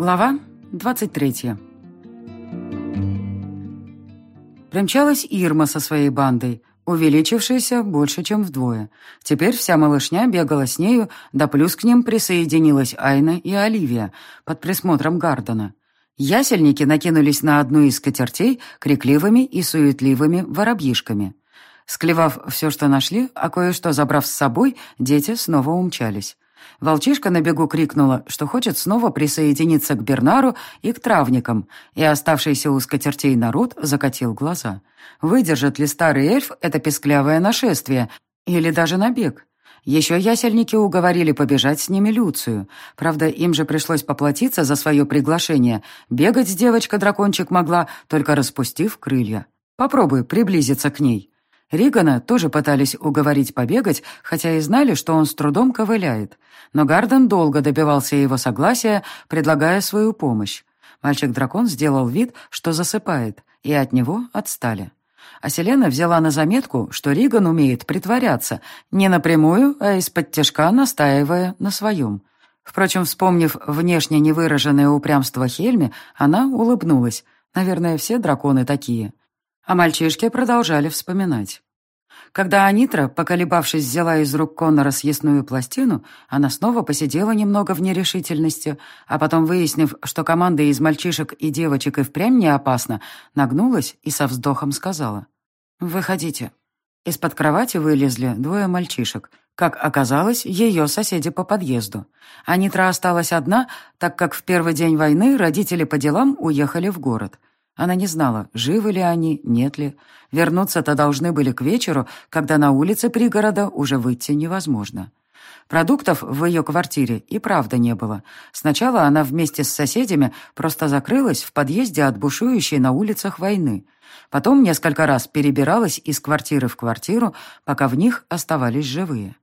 Глава 23 Примчалась Ирма со своей бандой, увеличившаяся больше, чем вдвое. Теперь вся малышня бегала с нею, да плюс к ним присоединилась Айна и Оливия под присмотром Гардена. Ясельники накинулись на одну из скатертей крикливыми и суетливыми воробьишками. Склевав все, что нашли, а кое-что забрав с собой, дети снова умчались. Волчишка на бегу крикнула, что хочет снова присоединиться к Бернару и к травникам, и оставшийся у скатертей народ закатил глаза. Выдержит ли старый эльф это песклявое нашествие или даже набег? Еще ясельники уговорили побежать с ними Люцию. Правда, им же пришлось поплатиться за свое приглашение. Бегать девочка-дракончик могла, только распустив крылья. Попробуй приблизиться к ней. Ригана тоже пытались уговорить побегать, хотя и знали, что он с трудом ковыляет. Но Гарден долго добивался его согласия, предлагая свою помощь. Мальчик-дракон сделал вид, что засыпает, и от него отстали. А Селена взяла на заметку, что Риган умеет притворяться, не напрямую, а из-под тяжка настаивая на своем. Впрочем, вспомнив внешне невыраженное упрямство Хельми, она улыбнулась. Наверное, все драконы такие. А мальчишки продолжали вспоминать. Когда Анитра, поколебавшись, взяла из рук Коннора съестную пластину, она снова посидела немного в нерешительности, а потом, выяснив, что команда из мальчишек и девочек и впрямь не опасна, нагнулась и со вздохом сказала «Выходите». Из-под кровати вылезли двое мальчишек. Как оказалось, ее соседи по подъезду. Анитра осталась одна, так как в первый день войны родители по делам уехали в город. Она не знала, живы ли они, нет ли. Вернуться-то должны были к вечеру, когда на улице пригорода уже выйти невозможно. Продуктов в ее квартире и правда не было. Сначала она вместе с соседями просто закрылась в подъезде от бушующей на улицах войны. Потом несколько раз перебиралась из квартиры в квартиру, пока в них оставались живые.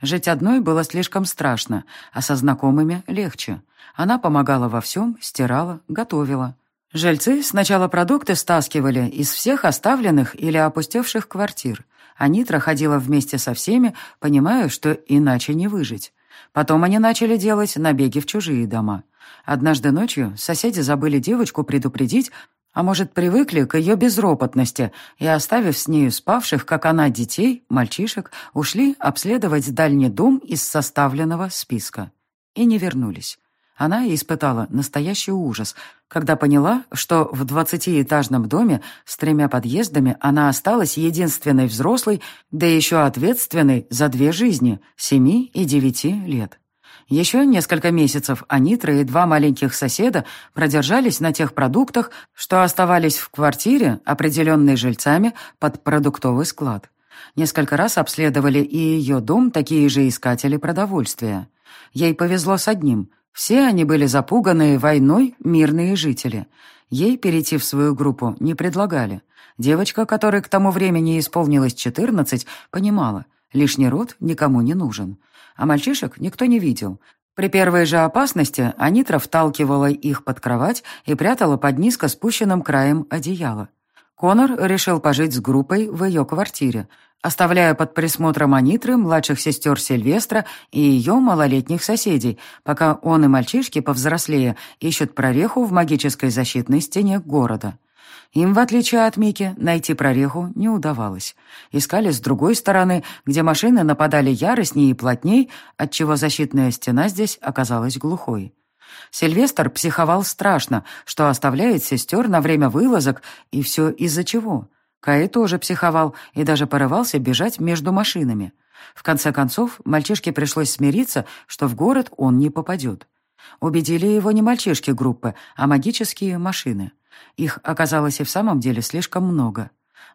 Жить одной было слишком страшно, а со знакомыми легче. Она помогала во всем, стирала, готовила. Жильцы сначала продукты стаскивали из всех оставленных или опустевших квартир, а Нитра ходила вместе со всеми, понимая, что иначе не выжить. Потом они начали делать набеги в чужие дома. Однажды ночью соседи забыли девочку предупредить, а может, привыкли к ее безропотности и, оставив с нею спавших, как она, детей, мальчишек, ушли обследовать дальний дом из составленного списка. И не вернулись. Она испытала настоящий ужас, когда поняла, что в двадцатиэтажном доме с тремя подъездами она осталась единственной взрослой, да еще ответственной за две жизни — семи и девяти лет. Еще несколько месяцев Анитра и два маленьких соседа продержались на тех продуктах, что оставались в квартире, определенной жильцами, под продуктовый склад. Несколько раз обследовали и ее дом такие же искатели продовольствия. Ей повезло с одним — все они были запуганные войной мирные жители. Ей перейти в свою группу не предлагали. Девочка, которой к тому времени исполнилось 14, понимала, лишний род никому не нужен. А мальчишек никто не видел. При первой же опасности Анитра вталкивала их под кровать и прятала под низко спущенным краем одеяла. Конор решил пожить с группой в ее квартире, оставляя под присмотром Анитры младших сестер Сильвестра и ее малолетних соседей, пока он и мальчишки повзрослее ищут прореху в магической защитной стене города. Им, в отличие от Мики, найти прореху не удавалось. Искали с другой стороны, где машины нападали яростнее и плотней, отчего защитная стена здесь оказалась глухой. Сильвестр психовал страшно, что оставляет сестер на время вылазок, и все из-за чего. Кай тоже психовал и даже порывался бежать между машинами. В конце концов, мальчишке пришлось смириться, что в город он не попадет. Убедили его не мальчишки группы, а магические машины. Их оказалось и в самом деле слишком много.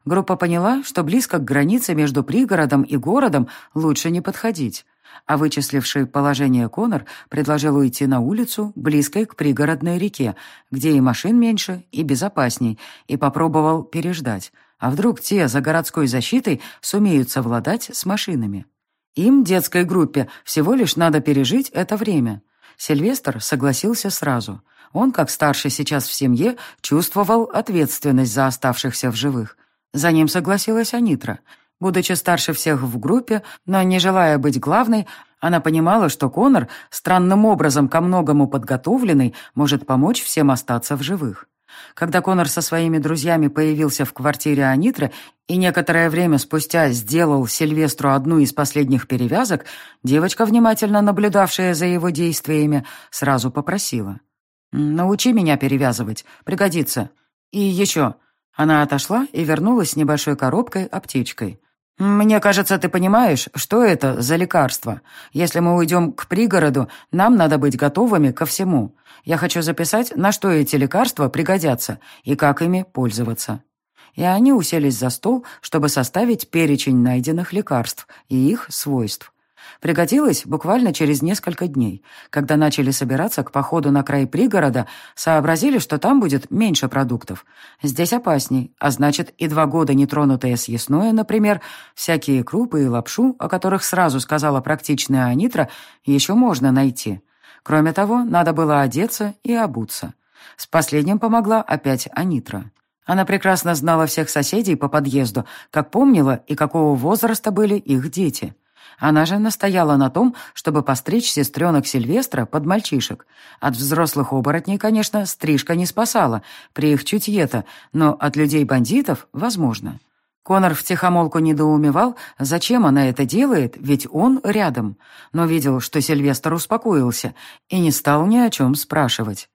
Группа поняла, что близко к границе между пригородом и городом лучше не подходить, а вычисливший положение Конор предложил уйти на улицу, близкой к пригородной реке, где и машин меньше, и безопасней, и попробовал переждать, а вдруг те за городской защитой сумеют совладать с машинами? Им, детской группе, всего лишь надо пережить это время. Сильвестр согласился сразу. Он, как старший сейчас в семье, чувствовал ответственность за оставшихся в живых. За ним согласилась Анитра. Будучи старше всех в группе, но не желая быть главной, Она понимала, что Конор, странным образом ко многому подготовленный, может помочь всем остаться в живых. Когда Конор со своими друзьями появился в квартире Анитры и некоторое время спустя сделал Сильвестру одну из последних перевязок, девочка, внимательно наблюдавшая за его действиями, сразу попросила. «Научи меня перевязывать, пригодится. И еще». Она отошла и вернулась с небольшой коробкой-аптечкой. «Мне кажется, ты понимаешь, что это за лекарство. Если мы уйдем к пригороду, нам надо быть готовыми ко всему. Я хочу записать, на что эти лекарства пригодятся и как ими пользоваться». И они уселись за стол, чтобы составить перечень найденных лекарств и их свойств. Пригодилось буквально через несколько дней. Когда начали собираться к походу на край пригорода, сообразили, что там будет меньше продуктов. Здесь опасней, а значит и два года нетронутое съестное, например, всякие крупы и лапшу, о которых сразу сказала практичная Анитра, еще можно найти. Кроме того, надо было одеться и обуться. С последним помогла опять Анитра. Она прекрасно знала всех соседей по подъезду, как помнила и какого возраста были их дети. Она же настояла на том, чтобы постричь сестренок Сильвестра под мальчишек. От взрослых оборотней, конечно, стрижка не спасала, при их чутье-то, но от людей-бандитов — возможно. Конор втихомолку недоумевал, зачем она это делает, ведь он рядом, но видел, что Сильвестр успокоился и не стал ни о чем спрашивать.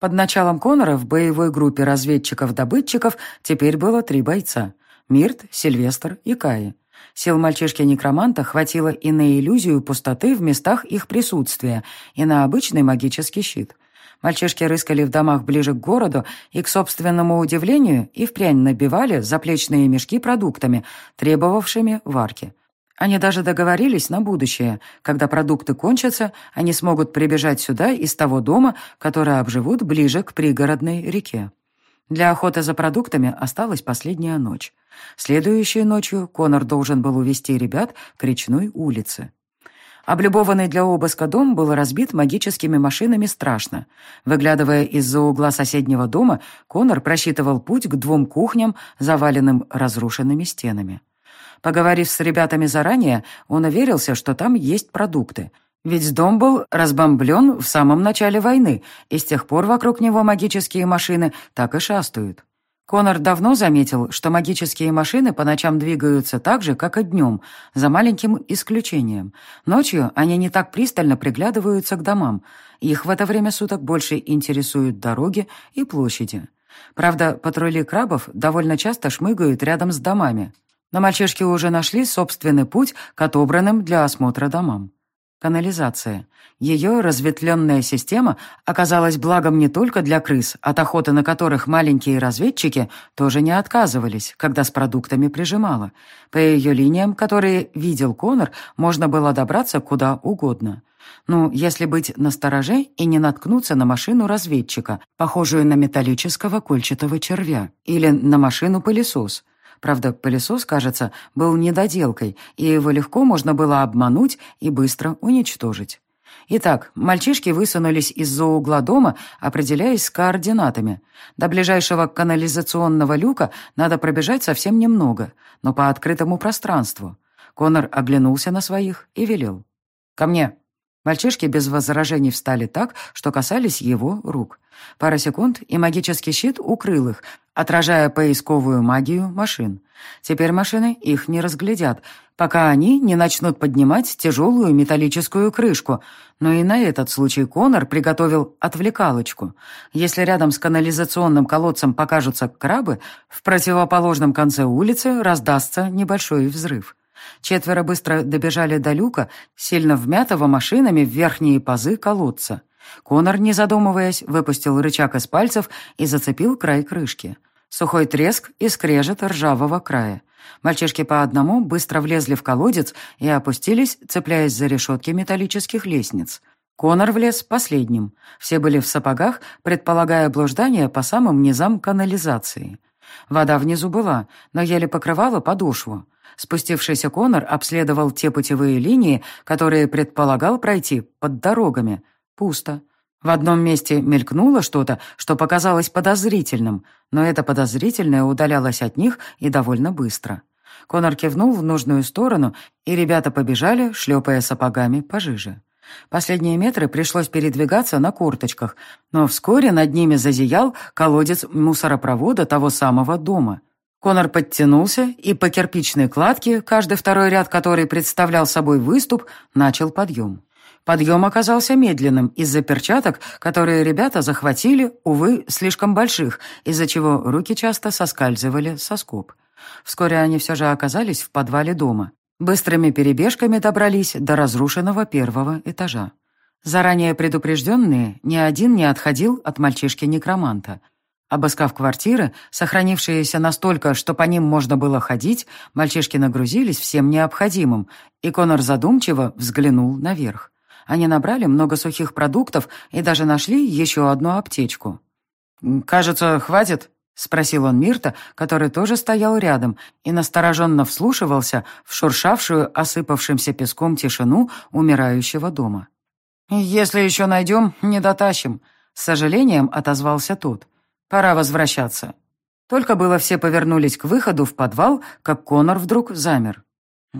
Под началом Конора в боевой группе разведчиков-добытчиков теперь было три бойца — Мирт, Сильвестр и Каи. Сил мальчишки-некроманта хватило и на иллюзию пустоты в местах их присутствия, и на обычный магический щит. Мальчишки рыскали в домах ближе к городу и, к собственному удивлению, и впрямь набивали заплечные мешки продуктами, требовавшими варки. Они даже договорились на будущее. Когда продукты кончатся, они смогут прибежать сюда из того дома, который обживут ближе к пригородной реке. Для охоты за продуктами осталась последняя ночь. Следующей ночью Конор должен был увести ребят к речной улице. Облюбованный для обыска дом был разбит магическими машинами страшно. Выглядывая из-за угла соседнего дома, Конор просчитывал путь к двум кухням, заваленным разрушенными стенами. Поговорив с ребятами заранее, он уверился, что там есть продукты — ведь дом был разбомблен в самом начале войны, и с тех пор вокруг него магические машины так и шастают. Конор давно заметил, что магические машины по ночам двигаются так же, как и днем, за маленьким исключением. Ночью они не так пристально приглядываются к домам. Их в это время суток больше интересуют дороги и площади. Правда, патрули крабов довольно часто шмыгают рядом с домами. Но мальчишки уже нашли собственный путь к отобранным для осмотра домам. Канализация. Ее разветвленная система оказалась благом не только для крыс, от охоты на которых маленькие разведчики тоже не отказывались, когда с продуктами прижимала. По ее линиям, которые видел Конор, можно было добраться куда угодно. Ну, если быть настороже и не наткнуться на машину разведчика, похожую на металлического кольчатого червя, или на машину-пылесос — Правда, пылесос, кажется, был недоделкой, и его легко можно было обмануть и быстро уничтожить. Итак, мальчишки высунулись из-за угла дома, определяясь с координатами. До ближайшего канализационного люка надо пробежать совсем немного, но по открытому пространству. Конор оглянулся на своих и велел. «Ко мне!» Мальчишки без возражений встали так, что касались его рук. Пара секунд, и магический щит укрыл их, отражая поисковую магию машин. Теперь машины их не разглядят, пока они не начнут поднимать тяжелую металлическую крышку. Но и на этот случай Конор приготовил отвлекалочку. Если рядом с канализационным колодцем покажутся крабы, в противоположном конце улицы раздастся небольшой взрыв. Четверо быстро добежали до люка, сильно вмятого машинами в верхние пазы колодца. Конор, не задумываясь, выпустил рычаг из пальцев и зацепил край крышки. Сухой треск и скрежет ржавого края. Мальчишки по одному быстро влезли в колодец и опустились, цепляясь за решетки металлических лестниц. Конор влез последним. Все были в сапогах, предполагая блуждание по самым низам канализации. Вода внизу была, но еле покрывала подошву. Спустившийся Конор обследовал те путевые линии, которые предполагал пройти под дорогами. Пусто. В одном месте мелькнуло что-то, что показалось подозрительным, но это подозрительное удалялось от них и довольно быстро. Конор кивнул в нужную сторону, и ребята побежали, шлепая сапогами пожиже. Последние метры пришлось передвигаться на курточках, но вскоре над ними зазиял колодец мусоропровода того самого дома. Конор подтянулся, и по кирпичной кладке, каждый второй ряд которой представлял собой выступ, начал подъем. Подъем оказался медленным из-за перчаток, которые ребята захватили, увы, слишком больших, из-за чего руки часто соскальзывали со скоб. Вскоре они все же оказались в подвале дома. Быстрыми перебежками добрались до разрушенного первого этажа. Заранее предупрежденные, ни один не отходил от мальчишки-некроманта. Обыскав квартиры, сохранившиеся настолько, что по ним можно было ходить, мальчишки нагрузились всем необходимым, и Конор задумчиво взглянул наверх. Они набрали много сухих продуктов и даже нашли еще одну аптечку. «Кажется, хватит?» — спросил он Мирта, который тоже стоял рядом и настороженно вслушивался в шуршавшую осыпавшимся песком тишину умирающего дома. «Если еще найдем, не дотащим», — с сожалением отозвался тот. «Пора возвращаться». Только было все повернулись к выходу в подвал, как Конор вдруг замер.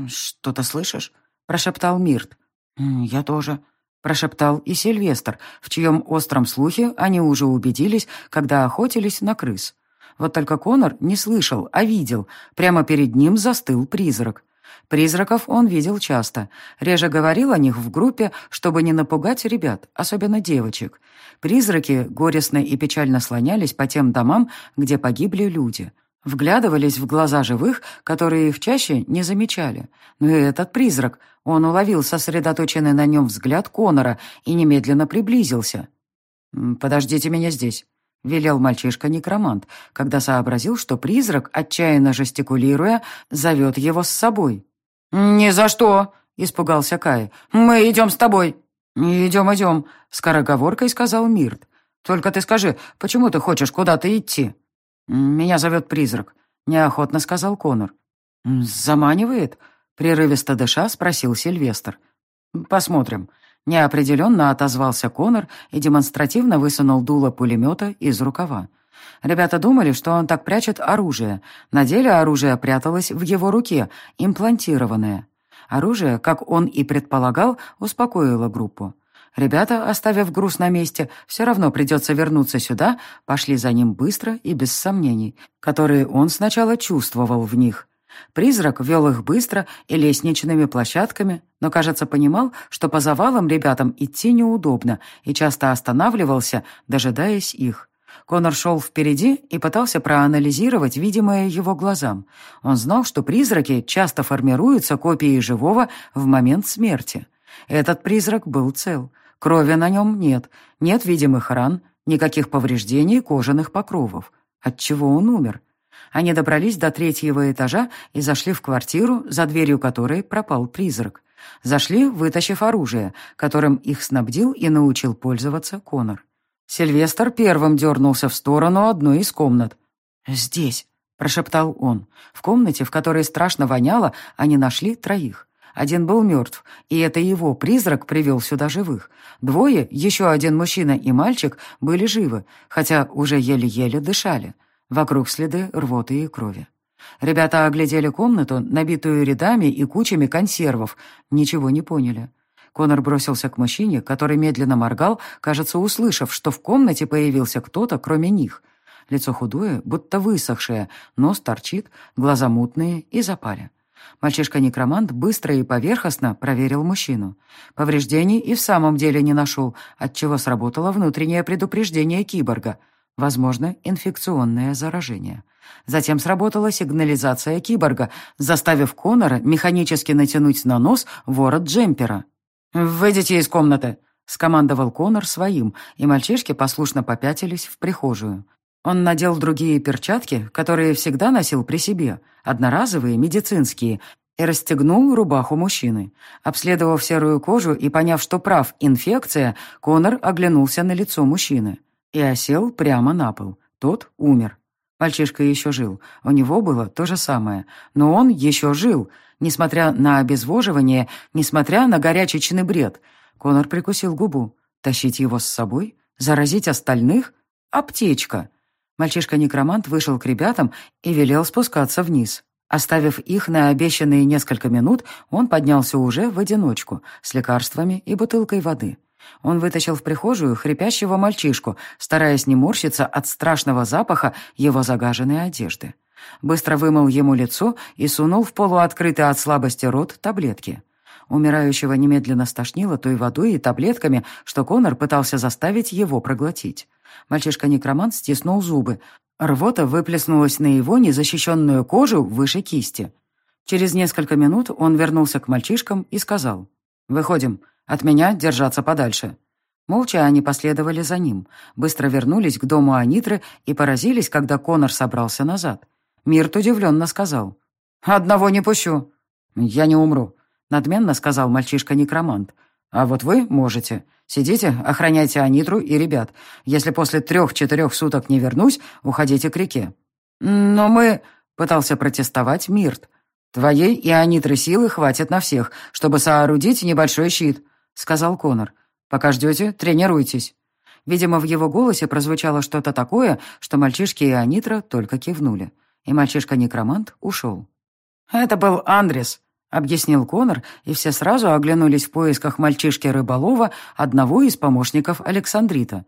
«Что ты слышишь?» — прошептал Мирт. «Я тоже», — прошептал и Сильвестр, в чьем остром слухе они уже убедились, когда охотились на крыс. Вот только Конор не слышал, а видел. Прямо перед ним застыл призрак. Призраков он видел часто. Реже говорил о них в группе, чтобы не напугать ребят, особенно девочек. Призраки горестно и печально слонялись по тем домам, где погибли люди. Вглядывались в глаза живых, которые их чаще не замечали. Но и этот призрак, он уловил сосредоточенный на нем взгляд Конора и немедленно приблизился. «Подождите меня здесь», — велел мальчишка-некромант, когда сообразил, что призрак, отчаянно жестикулируя, зовет его с собой. «Ни за что!» — испугался Кай. «Мы идем с тобой!» «Идем, идем!» — скороговоркой сказал Мирт. «Только ты скажи, почему ты хочешь куда-то идти?» «Меня зовет призрак», — неохотно сказал Конор. «Заманивает?» — прерывисто дыша спросил Сильвестр. «Посмотрим», Неопределенно отозвался Конор и демонстративно высунул дуло пулемета из рукава. Ребята думали, что он так прячет оружие. На деле оружие пряталось в его руке, имплантированное. Оружие, как он и предполагал, успокоило группу. Ребята, оставив груз на месте, все равно придется вернуться сюда, пошли за ним быстро и без сомнений, которые он сначала чувствовал в них. Призрак вел их быстро и лестничными площадками, но, кажется, понимал, что по завалам ребятам идти неудобно и часто останавливался, дожидаясь их. Конор шел впереди и пытался проанализировать видимое его глазам. Он знал, что призраки часто формируются копией живого в момент смерти. Этот призрак был цел. Крови на нем нет, нет видимых ран, никаких повреждений кожаных покровов. Отчего он умер? Они добрались до третьего этажа и зашли в квартиру, за дверью которой пропал призрак. Зашли, вытащив оружие, которым их снабдил и научил пользоваться Конор. Сильвестр первым дернулся в сторону одной из комнат. «Здесь», — прошептал он. В комнате, в которой страшно воняло, они нашли троих. Один был мертв, и это его призрак привел сюда живых. Двое, еще один мужчина и мальчик, были живы, хотя уже еле-еле дышали. Вокруг следы рвоты и крови. Ребята оглядели комнату, набитую рядами и кучами консервов. Ничего не поняли. Конор бросился к мужчине, который медленно моргал, кажется, услышав, что в комнате появился кто-то, кроме них. Лицо худое, будто высохшее, нос торчит, глаза мутные и запали. Мальчишка-некромант быстро и поверхностно проверил мужчину. Повреждений и в самом деле не нашел, отчего сработало внутреннее предупреждение киборга — Возможно, инфекционное заражение. Затем сработала сигнализация киборга, заставив Конора механически натянуть на нос ворот джемпера. «Выйдите из комнаты!» — скомандовал Конор своим, и мальчишки послушно попятились в прихожую. Он надел другие перчатки, которые всегда носил при себе, одноразовые, медицинские, и расстегнул рубаху мужчины. Обследовав серую кожу и поняв, что прав инфекция, Конор оглянулся на лицо мужчины и осел прямо на пол. Тот умер. Мальчишка еще жил. У него было то же самое. Но он еще жил, несмотря на обезвоживание, несмотря на горячечный бред. Конор прикусил губу. Тащить его с собой? Заразить остальных? Аптечка. Мальчишка-некромант вышел к ребятам и велел спускаться вниз. Оставив их на обещанные несколько минут, он поднялся уже в одиночку, с лекарствами и бутылкой воды. Он вытащил в прихожую хрипящего мальчишку, стараясь не морщиться от страшного запаха его загаженной одежды. Быстро вымыл ему лицо и сунул в полуоткрытый от слабости рот таблетки. Умирающего немедленно стошнило той водой и таблетками, что Конор пытался заставить его проглотить. Мальчишка-некромант стиснул зубы, Рвота выплеснулась на его незащищенную кожу выше кисти. Через несколько минут он вернулся к мальчишкам и сказал, «Выходим, от меня держаться подальше». Молча они последовали за ним, быстро вернулись к дому Анитры и поразились, когда Конор собрался назад. Мирт удивленно сказал, «Одного не пущу». «Я не умру», — надменно сказал мальчишка-некромант. «А вот вы можете. Сидите, охраняйте Анитру и ребят. Если после трех-четырех суток не вернусь, уходите к реке». «Но мы...» — пытался протестовать Мирт. «Твоей и Анитры силы хватит на всех, чтобы соорудить небольшой щит», — сказал Конор. «Пока ждете, тренируйтесь». Видимо, в его голосе прозвучало что-то такое, что мальчишки и Анитра только кивнули. И мальчишка-некромант ушел. «Это был Андрес», — объяснил Конор, и все сразу оглянулись в поисках мальчишки-рыболова, одного из помощников Александрита.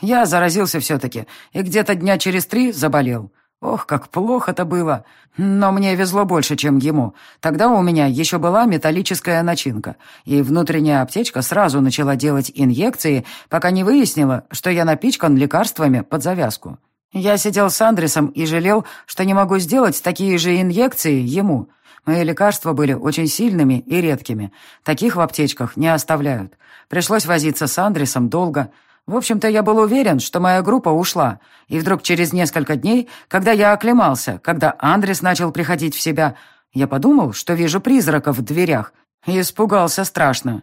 «Я заразился все-таки, и где-то дня через три заболел. Ох, как плохо-то было. Но мне везло больше, чем ему. Тогда у меня еще была металлическая начинка, и внутренняя аптечка сразу начала делать инъекции, пока не выяснила, что я напичкан лекарствами под завязку. Я сидел с Андресом и жалел, что не могу сделать такие же инъекции ему». Мои лекарства были очень сильными и редкими. Таких в аптечках не оставляют. Пришлось возиться с Андресом долго. В общем-то, я был уверен, что моя группа ушла. И вдруг через несколько дней, когда я оклемался, когда Андрес начал приходить в себя, я подумал, что вижу призрака в дверях. И испугался страшно.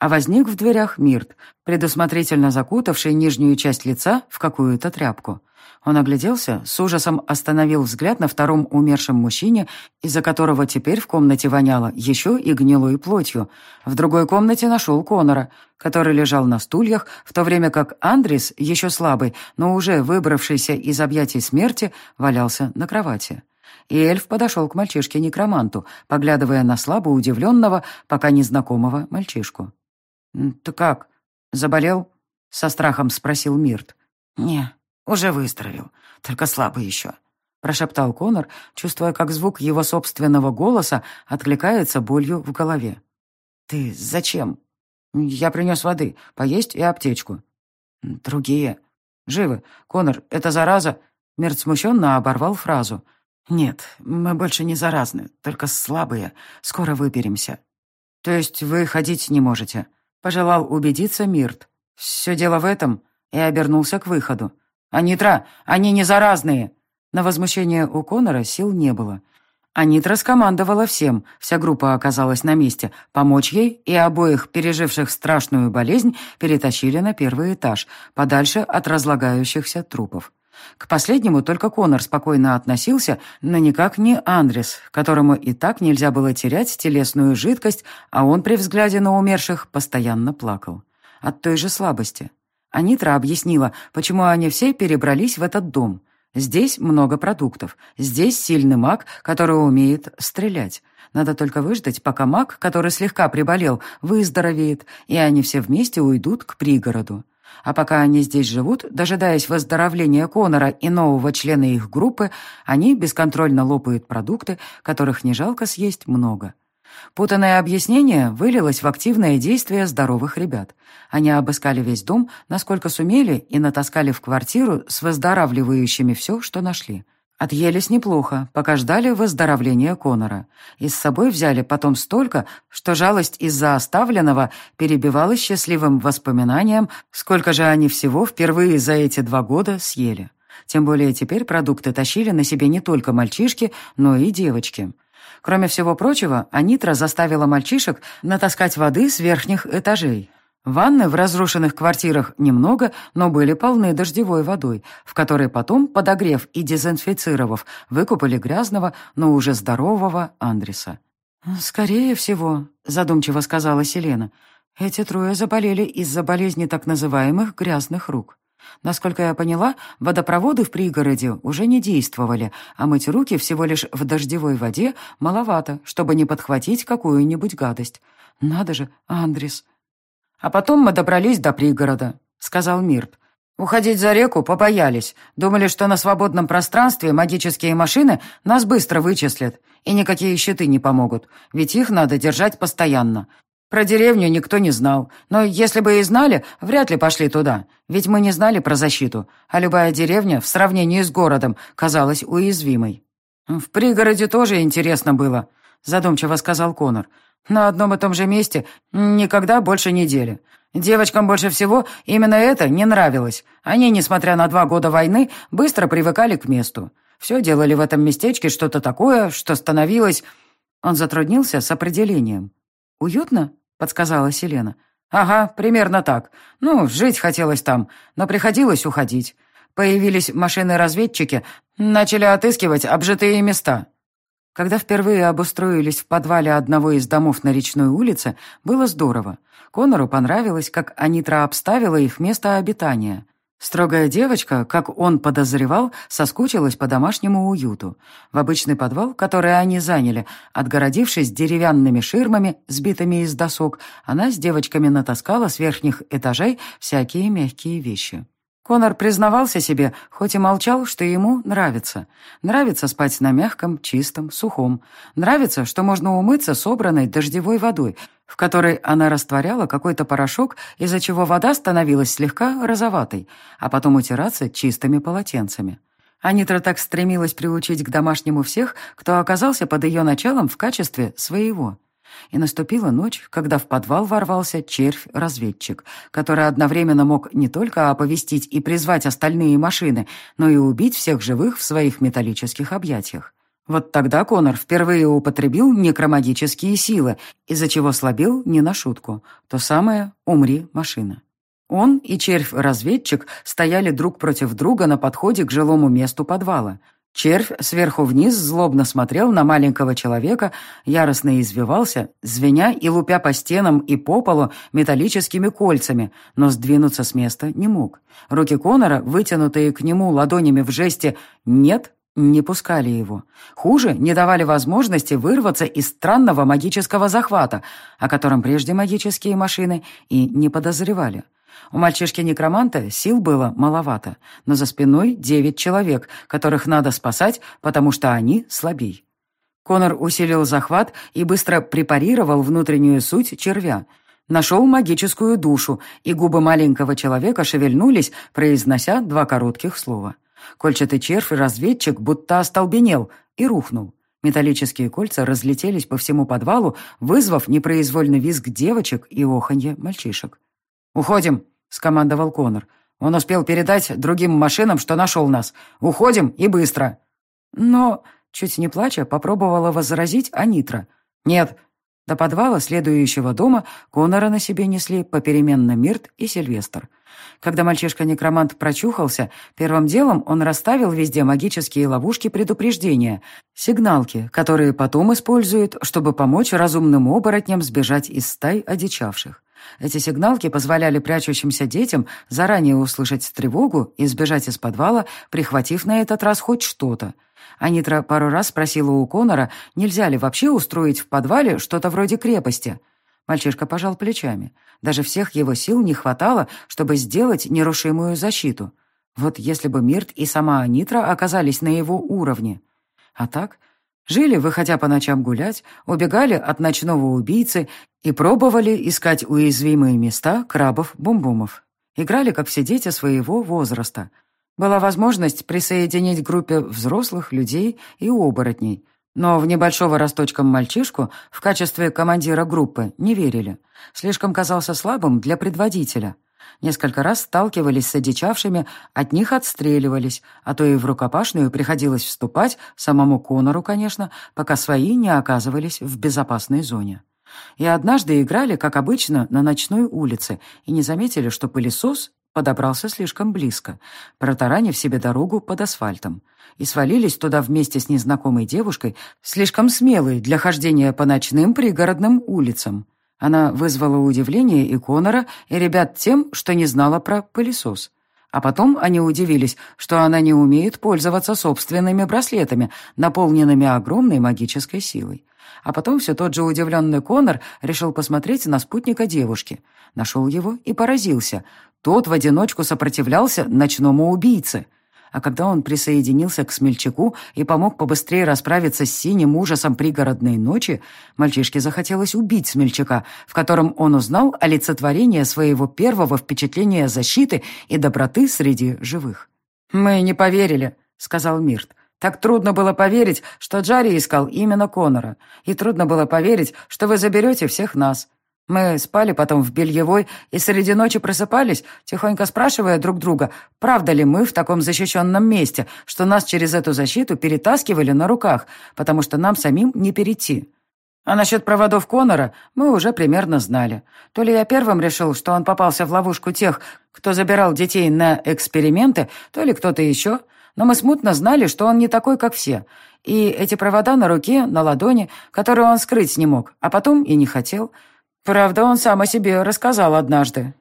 А возник в дверях Мирт, предусмотрительно закутавший нижнюю часть лица в какую-то тряпку. Он огляделся, с ужасом остановил взгляд на втором умершем мужчине, из-за которого теперь в комнате воняло еще и гнилой плотью. В другой комнате нашел Конора, который лежал на стульях, в то время как Андрис, еще слабый, но уже выбравшийся из объятий смерти, валялся на кровати. И эльф подошел к мальчишке-некроманту, поглядывая на слабо удивленного, пока незнакомого мальчишку. «Ты как? Заболел?» — со страхом спросил Мирт. «Не, «Уже выздоровел, только слабый еще», — прошептал Конор, чувствуя, как звук его собственного голоса откликается болью в голове. «Ты зачем?» «Я принес воды, поесть и аптечку». «Другие». «Живы. Конор, это зараза...» Мерт смущенно оборвал фразу. «Нет, мы больше не заразны, только слабые. Скоро выберемся». «То есть вы ходить не можете?» Пожелал убедиться Мирт. «Все дело в этом?» И обернулся к выходу. «Анитра, они не заразные!» На возмущение у Конора сил не было. Анитра скомандовала всем, вся группа оказалась на месте, помочь ей, и обоих, переживших страшную болезнь, перетащили на первый этаж, подальше от разлагающихся трупов. К последнему только Конор спокойно относился, но никак не Андрес, которому и так нельзя было терять телесную жидкость, а он при взгляде на умерших постоянно плакал. От той же слабости. Анитра объяснила, почему они все перебрались в этот дом. Здесь много продуктов. Здесь сильный маг, который умеет стрелять. Надо только выждать, пока маг, который слегка приболел, выздоровеет, и они все вместе уйдут к пригороду. А пока они здесь живут, дожидаясь выздоровления Конора и нового члена их группы, они бесконтрольно лопают продукты, которых не жалко съесть много. Путанное объяснение вылилось в активное действие здоровых ребят. Они обыскали весь дом, насколько сумели, и натаскали в квартиру с выздоравливающими все, что нашли. Отъелись неплохо, пока ждали выздоровления Конора. И с собой взяли потом столько, что жалость из-за оставленного перебивалась счастливым воспоминанием, сколько же они всего впервые за эти два года съели. Тем более теперь продукты тащили на себе не только мальчишки, но и девочки. Кроме всего прочего, Анитра заставила мальчишек натаскать воды с верхних этажей. Ванны в разрушенных квартирах немного, но были полны дождевой водой, в которой потом, подогрев и дезинфицировав, выкупали грязного, но уже здорового Андреса. «Скорее всего», — задумчиво сказала Селена, — «эти трое заболели из-за болезни так называемых грязных рук». Насколько я поняла, водопроводы в пригороде уже не действовали, а мыть руки всего лишь в дождевой воде маловато, чтобы не подхватить какую-нибудь гадость. Надо же, Андрес. А потом мы добрались до пригорода, сказал Мирт. Уходить за реку побоялись. Думали, что на свободном пространстве магические машины нас быстро вычислят, и никакие щиты не помогут, ведь их надо держать постоянно. Про деревню никто не знал, но если бы и знали, вряд ли пошли туда, ведь мы не знали про защиту, а любая деревня в сравнении с городом казалась уязвимой. «В пригороде тоже интересно было», — задумчиво сказал Конор. «На одном и том же месте никогда больше недели. Девочкам больше всего именно это не нравилось. Они, несмотря на два года войны, быстро привыкали к месту. Все делали в этом местечке что-то такое, что становилось...» Он затруднился с определением. «Уютно?» подсказала Селена. «Ага, примерно так. Ну, жить хотелось там, но приходилось уходить. Появились машины-разведчики, начали отыскивать обжитые места». Когда впервые обустроились в подвале одного из домов на речной улице, было здорово. Конору понравилось, как Анитра обставила их место обитания. Строгая девочка, как он подозревал, соскучилась по домашнему уюту. В обычный подвал, который они заняли, отгородившись деревянными ширмами, сбитыми из досок, она с девочками натаскала с верхних этажей всякие мягкие вещи. Конор признавался себе, хоть и молчал, что ему нравится. Нравится спать на мягком, чистом, сухом. Нравится, что можно умыться собранной дождевой водой, в которой она растворяла какой-то порошок, из-за чего вода становилась слегка розоватой, а потом утираться чистыми полотенцами. Анитра так стремилась приучить к домашнему всех, кто оказался под ее началом в качестве своего. И наступила ночь, когда в подвал ворвался червь-разведчик, который одновременно мог не только оповестить и призвать остальные машины, но и убить всех живых в своих металлических объятиях. Вот тогда Конор впервые употребил некромагические силы, из-за чего слабел не на шутку. То самое «умри, машина». Он и червь-разведчик стояли друг против друга на подходе к жилому месту подвала – Червь сверху вниз злобно смотрел на маленького человека, яростно извивался, звеня и лупя по стенам и по полу металлическими кольцами, но сдвинуться с места не мог. Руки Конора, вытянутые к нему ладонями в жесте «нет», не пускали его. Хуже, не давали возможности вырваться из странного магического захвата, о котором прежде магические машины и не подозревали. У мальчишки-некроманта сил было маловато, но за спиной девять человек, которых надо спасать, потому что они слабей. Конор усилил захват и быстро препарировал внутреннюю суть червя. Нашел магическую душу, и губы маленького человека шевельнулись, произнося два коротких слова. Кольчатый червь-разведчик будто остолбенел и рухнул. Металлические кольца разлетелись по всему подвалу, вызвав непроизвольный визг девочек и оханье мальчишек. «Уходим!» — скомандовал Конор. «Он успел передать другим машинам, что нашел нас. Уходим и быстро!» Но, чуть не плача, попробовала возразить Анитра. «Нет». До подвала следующего дома Конора на себе несли попеременно Мирт и Сильвестр. Когда мальчишка-некромант прочухался, первым делом он расставил везде магические ловушки предупреждения, сигналки, которые потом используют, чтобы помочь разумным оборотням сбежать из стай одичавших. Эти сигналки позволяли прячущимся детям заранее услышать тревогу и сбежать из подвала, прихватив на этот раз хоть что-то. Анитра пару раз спросила у Конора, нельзя ли вообще устроить в подвале что-то вроде крепости. Мальчишка пожал плечами. Даже всех его сил не хватало, чтобы сделать нерушимую защиту. Вот если бы Мирт и сама Анитра оказались на его уровне. А так Жили, выходя по ночам гулять, убегали от ночного убийцы и пробовали искать уязвимые места крабов-бумбумов. Играли, как все дети своего возраста. Была возможность присоединить к группе взрослых людей и оборотней. Но в небольшого росточком мальчишку в качестве командира группы не верили. Слишком казался слабым для предводителя – Несколько раз сталкивались с одичавшими, от них отстреливались, а то и в рукопашную приходилось вступать, самому Конору, конечно, пока свои не оказывались в безопасной зоне. И однажды играли, как обычно, на ночной улице и не заметили, что пылесос подобрался слишком близко, протаранив себе дорогу под асфальтом, и свалились туда вместе с незнакомой девушкой, слишком смелой для хождения по ночным пригородным улицам. Она вызвала удивление и Конора, и ребят тем, что не знала про пылесос. А потом они удивились, что она не умеет пользоваться собственными браслетами, наполненными огромной магической силой. А потом все тот же удивленный Конор решил посмотреть на спутника девушки. Нашел его и поразился. Тот в одиночку сопротивлялся ночному убийце. А когда он присоединился к смельчаку и помог побыстрее расправиться с синим ужасом пригородной ночи, мальчишке захотелось убить смельчака, в котором он узнал олицетворение своего первого впечатления защиты и доброты среди живых. «Мы не поверили», — сказал Мирт. «Так трудно было поверить, что Джарри искал именно Конора, и трудно было поверить, что вы заберете всех нас. Мы спали потом в бельевой и среди ночи просыпались, тихонько спрашивая друг друга, правда ли мы в таком защищенном месте, что нас через эту защиту перетаскивали на руках, потому что нам самим не перейти. А насчет проводов Конора мы уже примерно знали. То ли я первым решил, что он попался в ловушку тех, кто забирал детей на эксперименты, то ли кто-то еще, но мы смутно знали, что он не такой, как все. И эти провода на руке, на ладони, которые он скрыть не мог, а потом и не хотел – Правда, он сам о себе рассказал однажды.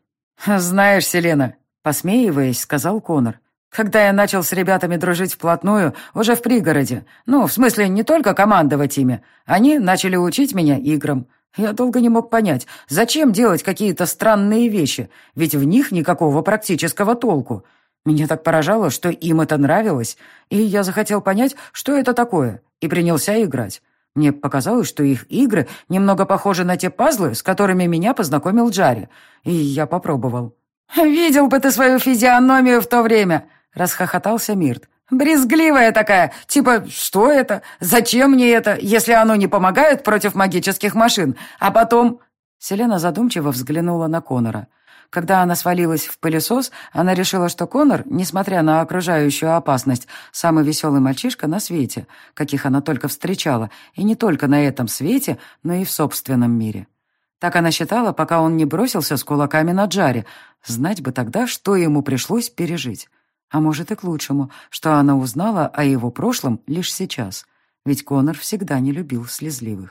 «Знаешь, Селена», — посмеиваясь, сказал Конор, «когда я начал с ребятами дружить вплотную, уже в пригороде, ну, в смысле, не только командовать ими, они начали учить меня играм. Я долго не мог понять, зачем делать какие-то странные вещи, ведь в них никакого практического толку. Меня так поражало, что им это нравилось, и я захотел понять, что это такое, и принялся играть. Мне показалось, что их игры немного похожи на те пазлы, с которыми меня познакомил Джарри, и я попробовал. «Видел бы ты свою физиономию в то время!» — расхохотался Мирт. «Брезгливая такая, типа, что это? Зачем мне это, если оно не помогает против магических машин? А потом...» Селена задумчиво взглянула на Конора. Когда она свалилась в пылесос, она решила, что Конор, несмотря на окружающую опасность, самый веселый мальчишка на свете, каких она только встречала, и не только на этом свете, но и в собственном мире. Так она считала, пока он не бросился с кулаками на Джаре. Знать бы тогда, что ему пришлось пережить. А может и к лучшему, что она узнала о его прошлом лишь сейчас. Ведь Конор всегда не любил слезливых.